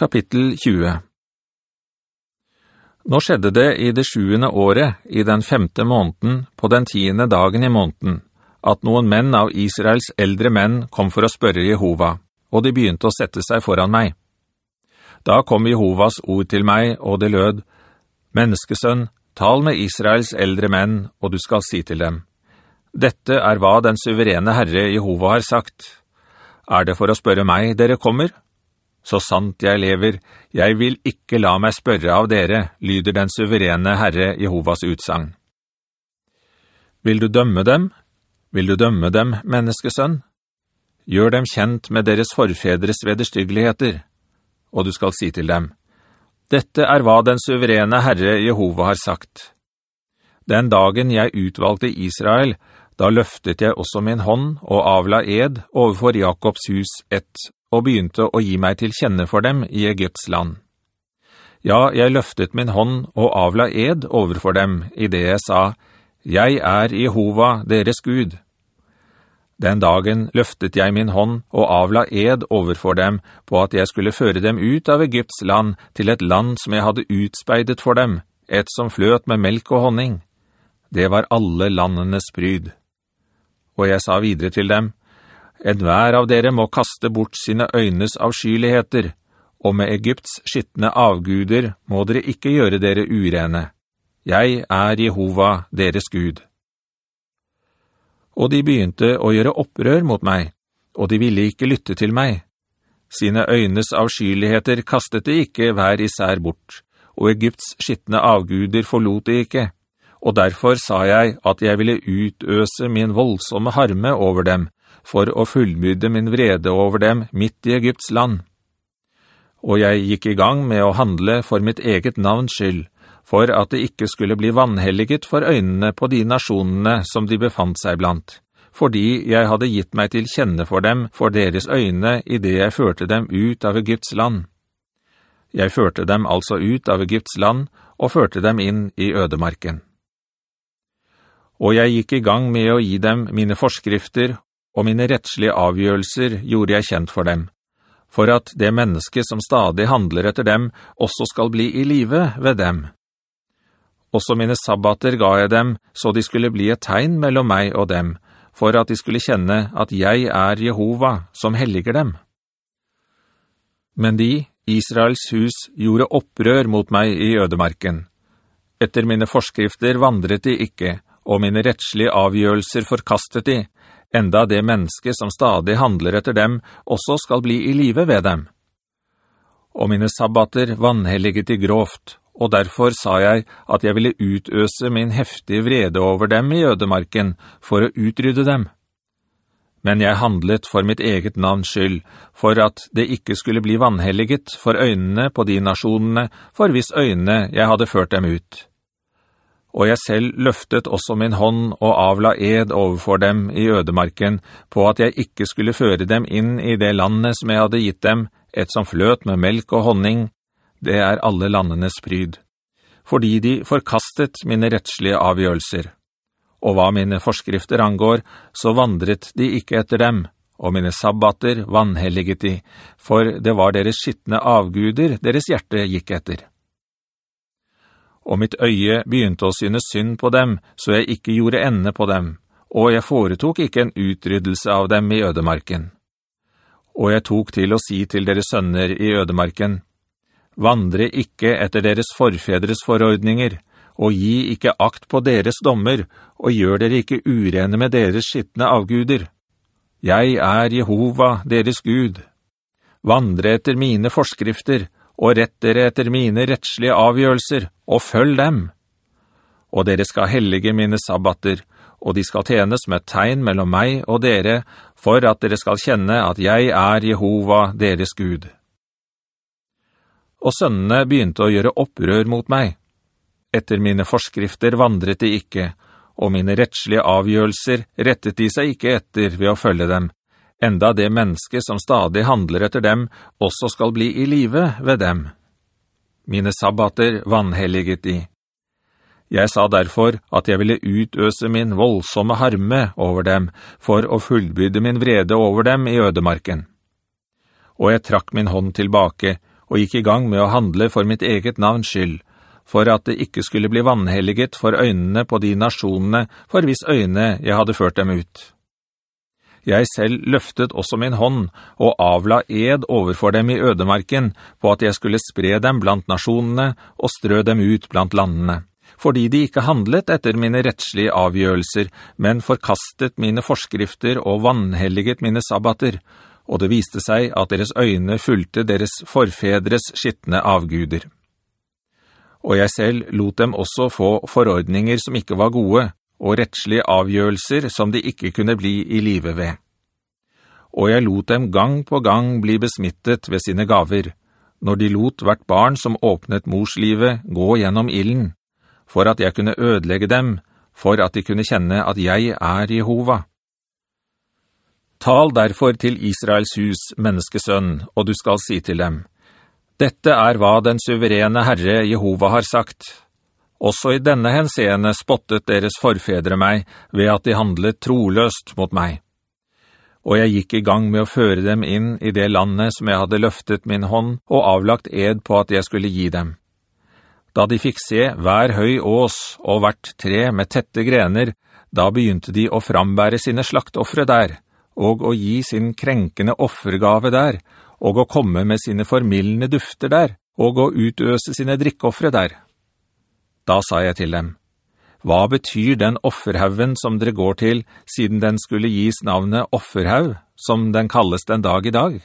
Kapittel 20 Nå skjedde det i det sjuende året, i den femte måneden, på den tiende dagen i måneden, at noen menn av Israels eldre menn kom for å spørre Jehova, og de begynte å sette seg foran meg. Da kom Jehovas ord til meg, og det lød, «Menneskesønn, tal med Israels eldre menn, og du skal si til dem, «Dette er hva den suverene Herre Jehova har sagt. Er det for å spørre meg dere kommer?» Så sant jeg lever, jeg vil ikke la meg spørre av dere, lyder den suverene Herre Jehovas utsang. Vil du dømme dem? Vil du dømme dem, menneskesønn? Gjør dem kjent med deres forfedres vederstyggeligheter. Og du skal si til dem, «Dette er hva den suverene Herre Jehova har sagt. Den dagen jeg utvalgte Israel, da løftet jeg også min hånd og avla ed overfor Jakobs hus ett og begynte å gi meg til kjenne for dem i Egypts land. Ja, jeg løftet min hånd og avla ed overfor dem i det jeg sa, «Jeg er Jehova, deres Gud». Den dagen løftet jeg min hånd og avla ed overfor dem på at jeg skulle føre dem ut av Egypts land til et land som jeg hadde utspeidet for dem, et som fløt med melk og honning. Det var alle landenes bryd. Og jeg sa videre til dem, en hver av dere må kaste bort sine øynes avskyligheter, og med Egypts skittende avguder må dere ikke gjøre dere urene. Jeg er Jehova, deres Gud. Og de begynte å gjøre opprør mot meg, og de ville ikke lytte til meg. Sine øynes avskyligheter kastet de ikke hver især bort, og Egypts skittende avguder forlot de ikke, og derfor sa jeg at jeg ville utøse min voldsomme harme over dem, for å fullbyrde min vrede over dem midt i Egypts land. Og jeg gikk i gang med å handle for mitt eget navns skyld, for at det ikke skulle bli vannhelliget for øynene på de nasjonene som de befant seg blant, fordi jeg hadde gitt meg til kjenne for dem for deres øyne i det jeg førte dem ut av Egypts land. Jeg førte dem altså ut av Egypts land og førte dem inn i ødemarken. Og jeg gikk i gang med å gi dem mine forskrifter og mine rettslige avgjørelser gjorde jeg kjent for dem, for at det menneske som stadig handler etter dem også skal bli i live ved dem. Også mine sabbater ga jeg dem, så de skulle bli et tegn mellom meg og dem, for at de skulle kjenne at jeg er Jehova, som helliger dem. Men de, Israels hus, gjorde opprør mot meg i ødemarken. Etter mine forskrifter vandret de ikke, og mine rettslige avgjørelser forkastet de, enda det menneske som stadig handler etter dem også skal bli i live ved dem. Og mine sabbater vannhelliget i grovt, og derfor sa jeg at jeg ville utøse min heftige vrede over dem i ødemarken for å utrydde dem. Men jeg handlet for mitt eget navns skyld, for at det ikke skulle bli vannhelliget for øynene på de nasjonene, for hvis øynene jeg hadde ført dem ut.» Og jeg selv løftet også min hånd og avla ed overfor dem i ødemarken, på at jeg ikke skulle føre dem inn i det landet som jeg hadde gitt dem, et som fløt med melk og honning, det er alle landenes pryd, fordi de forkastet mine rettslige avgjørelser. Og hva mine forskrifter angår, så vandret de ikke etter dem, og mine sabbater vannhelliget de, for det var deres skittne avguder deres hjerte gikk etter og mitt øye begynte å synes synd på dem, så jeg ikke gjorde ende på dem, og jeg foretok ikke en utryddelse av dem i ødemarken. Og jeg tok til å si til deres sønner i ødemarken, «Vandre ikke etter deres forfedres forordninger, og gi ikke akt på deres dommer, og gjør dere ikke urene med deres skittne avguder. Jeg er Jehova, deres Gud. Vandre etter mine forskrifter, og rett dere etter mine rettslige avgjørelser, og følg dem. Og dere skal hellige mine sabbater, og de skal tjenes med tegn mellom meg og dere, for at dere skal kjenne at jeg er Jehova, deres Gud. Og sønnene begynte å gjøre opprør mot meg. Etter mine forskrifter vandret de ikke, og mine rettslige avgjørelser rettet de seg ikke etter ved å følge dem, enda det menneske som stadig handler etter dem, også skal bli i live ved dem. Mine sabbater vannhelliget de. Jeg sa derfor at jeg ville utøse min voldsomme harme over dem, for å fullbyrde min vrede over dem i ødemarken. Og jeg trakk min hånd tilbake, og gikk i gang med å handle for mitt eget navns skyld, for at det ikke skulle bli vannhelliget for øynene på de nasjonene for hvis øyne jeg hadde ført dem ut. Jeg selv løftet også min hånd og avla ed overfor dem i ødemarken på at jeg skulle spre dem blant nasjonene og strø dem ut blant landene, fordi de ikke handlet etter mine rettslige avgjørelser, men forkastet mine forskrifter og vannhelliget mine sabbater, og det viste seg at deres øyne fulgte deres forfedres skittne avguder. Og jeg selv lot dem også få forordninger som ikke var gode, og rettslige avgjørelser som de ikke kunne bli i live ved. Og jeg lot dem gang på gang bli besmittet ved sine gaver, når de lot hvert barn som åpnet morslivet gå gjennom illen, for at jeg kunne ødelegge dem, for at de kunne kjenne at jeg er Jehova. Tal derfor til Israels hus, menneskesønn, og du skal si til dem, «Dette er hva den suverene Herre Jehova har sagt. Også i denne henseende spottet deres forfedre meg ved at de handlet troløst mot meg. Og jeg gikk i gang med å føre dem inn i det landet som jeg hadde løftet min hånd og avlagt ed på at jeg skulle gi dem. Da de fikk se hver høy ås og hvert tre med tette grener, da begynte de å frambære sine slaktoffre der, og å gi sin krenkende offergave der, og å komme med sine formillende dufter der, og å utøse sine drikkoffre der. Da sa jeg til dem, «Hva betyr den offerhaugen som dere går til, siden den skulle gis navnet offerhaug, som den kalles den dag i dag?»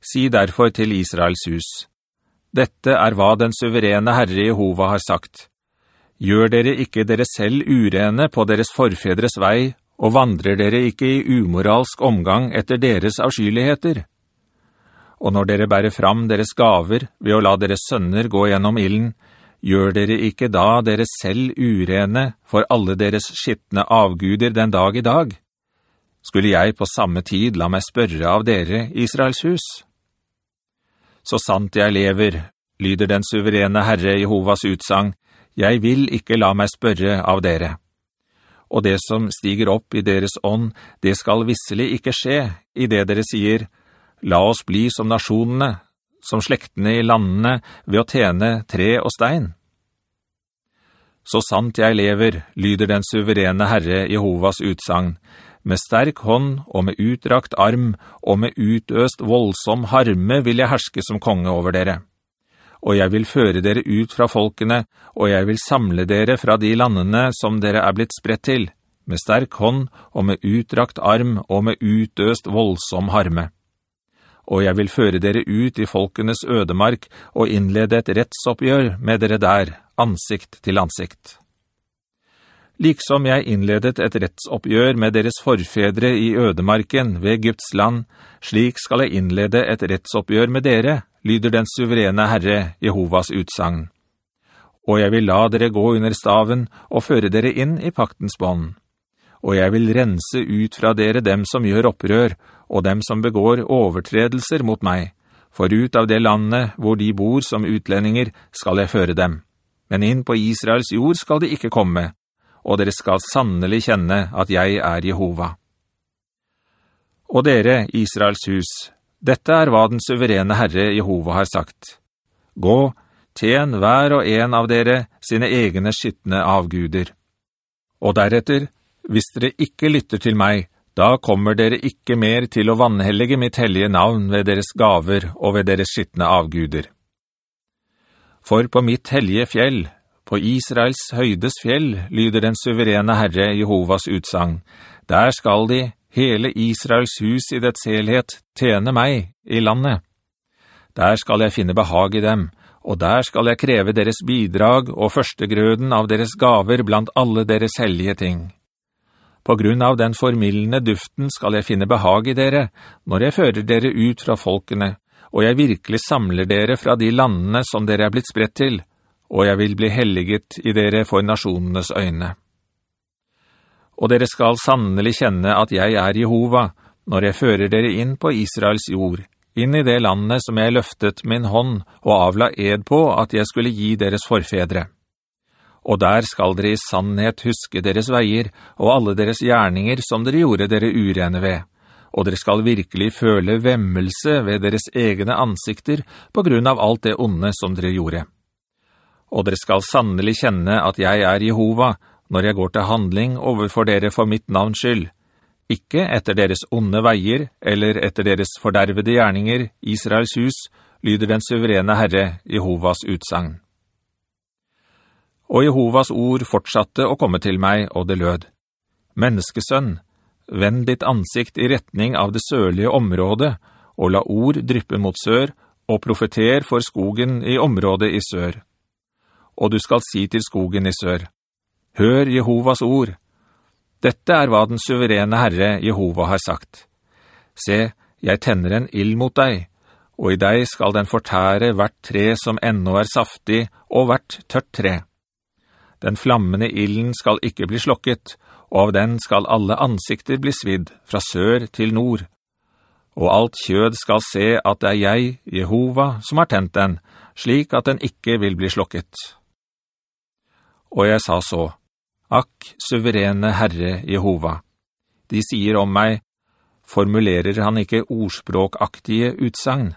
Si derfor til Israels hus, «Dette er hva den suverene Herre Jehova har sagt. Gjør dere ikke dere selv urene på deres forfedres vei og vandrer dere ikke i umoralsk omgang etter deres avskyligheter? Og når dere bærer fram deres gaver ved å la deres sønner gå gjennom illen, gjør dere ikke da dere selv urene for alle deres skittne avguder den dag i dag? Skulle jeg på samme tid la meg spørre av dere, Israels hus? Så sant jeg lever, lyder den suverene Herre Jehovas utsang, jeg vil ikke la meg spørre av dere og det som stiger opp i deres ånd, det skal visselig ikke skje i det dere sier, «La oss bli som nasjonene, som slektene i landene, ved å tjene tre og stein.» Så sant jeg lever, lyder den suverene Herre Jehovas utsagn, med sterk hånd og med utrakt arm og med utøst voldsom harme vil jeg herske som konge over dere og jeg vil føre dere ut fra folkene, og jeg vil samle dere fra de landene som dere er blitt spredt til, med sterk hånd og med utrakt arm og med utøst voldsom harme. Og jeg vil føre dere ut i folkenes ødemark og innlede et rettsoppgjør med dere der, ansikt til ansikt. Liksom jeg innledet et rettsoppgjør med deres forfedre i ødemarken ved Egypts land, slik skal jeg innlede et rettsoppgjør med dere, lyder den suverene Herre Jehovas utsagn. Og jeg vil la dere gå under staven og føre dere inn i paktens bånd. Og jeg vil rense ut fra dere dem som gjør opprør, og dem som begår overtredelser mot meg, for ut av det landet hvor de bor som utlendinger skal jeg føre dem. Men inn på Israels jord skal de ikke komme, og dere skal sannelig kjenne at jeg er Jehova. Og dere, Israels hus, dette er hva den suverene Herre Jehova har sagt. Gå, tjen hver og en av dere sine egne skyttene avguder. Og deretter, hvis dere ikke lytter til meg, da kommer dere ikke mer til å vannhellige mitt hellige navn ved deres gaver og ved deres skittende avguder. For på mitt hellige fjell, på Israels høydes fjell, lyder den suverene Herre Jehovas utsang, der skal de, hele Israels hus i dets helhet tjene meg i landet. Der skal jeg finne behag i dem, og der skal jeg kreve deres bidrag og førstegrøden av deres gaver blant alle deres hellige ting. På grunn av den formillende duften skal jeg finne behag i dere, når jeg fører dere ut fra folkene, og jeg virkelig samler dere fra de landene som dere er blitt spredt til, og jeg vil bli helliget i dere for nasjonenes øyne og dere skal sannelig kjenne at jeg er Jehova, når jeg fører dere inn på Israels jord, inn i det landet som jeg løftet min hånd og avla ed på at jeg skulle gi deres forfedre. Og der skal dere i sannhet huske deres veier og alle deres gjerninger som dere gjorde dere urene ved, og dere skal virkelig føle vemmelse ved deres egne ansikter på grunn av alt det onde som dere gjorde. Og dere skal sannelig kjenne at jeg er Jehova når jeg går til handling overfor dere for mitt navns skyld, ikke etter deres onde veier eller etter deres fordervede gjerninger, Israels hus, lyder den suverene Herre, Jehovas utsagn. Og Jehovas ord fortsatte å komme til meg, og det lød. Menneskesønn, vend ditt ansikt i retning av det sørlige området, og la ord dryppe mot sør, og profeter for skogen i området i sør. Og du skal si til skogen i sør, Hør Jehovas ord. Dette er hva den suverene Herre Jehova har sagt. Se, jeg tenner en ild mot deg, og i deg skal den fortære hvert tre som ennå er saftig, og hvert tørt tre. Den flammende ilden skal ikke bli slokket, og av den skal alle ansikter bli svidd, fra sør til nord. Og alt kjød skal se at det er jeg, Jehova, som har tent den, slik at den ikke vil bli slokket. Og jeg sa så, Akk, suverene Herre Jehova, de sier om meg, formulerer han ikke ordspråkaktige utsagn?